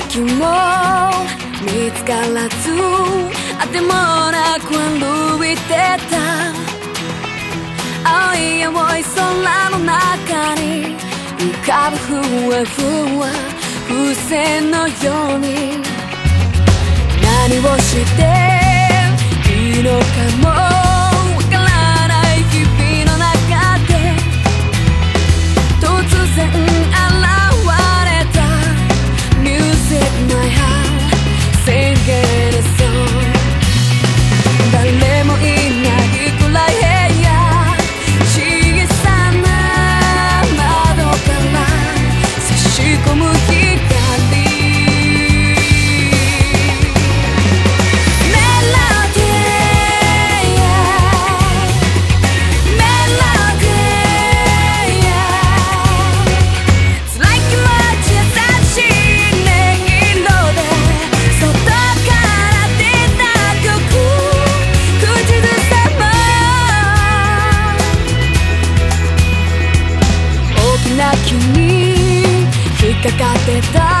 先も見つからずあてもなく歩いてた青い青い空の中に浮かぶふわふわ風船のように。何をしていいのかもに引っかかってた